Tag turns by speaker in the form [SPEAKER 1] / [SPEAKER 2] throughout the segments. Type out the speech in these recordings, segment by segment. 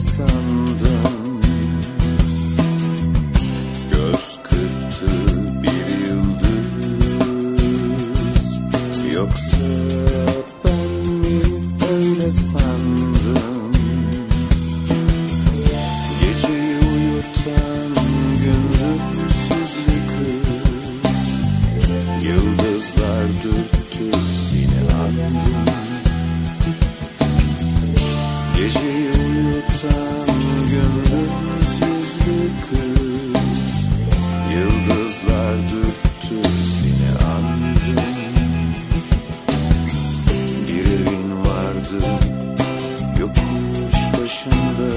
[SPEAKER 1] sandım. Göz kırptı bir yıldız. Yoksa kaldım yokuş başında.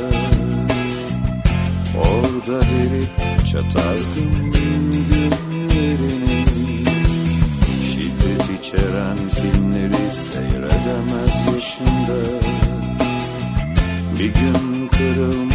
[SPEAKER 1] Orada verip çatardım günlerini. Şiddet içeren filmleri seyredemez yaşında. Bir gün kırılmış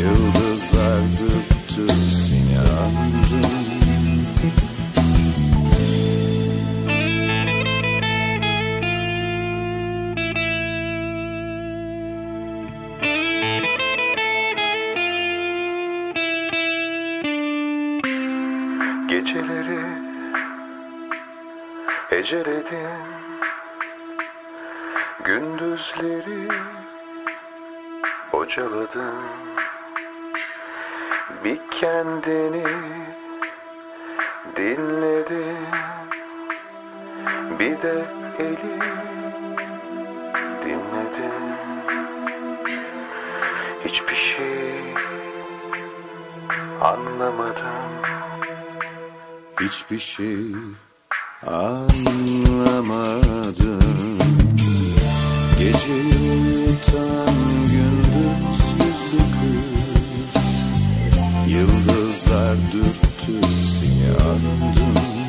[SPEAKER 1] Yıldızlar dürttü seni andım.
[SPEAKER 2] Geceleri eceledim Gündüzleri bocaladım bir kendini dinledim Bir de eli dinledim Hiçbir şey anlamadım.
[SPEAKER 1] Hiçbir şey anlamadım. Gece yıltan gündüz yüzlü kız erdürttü seni andım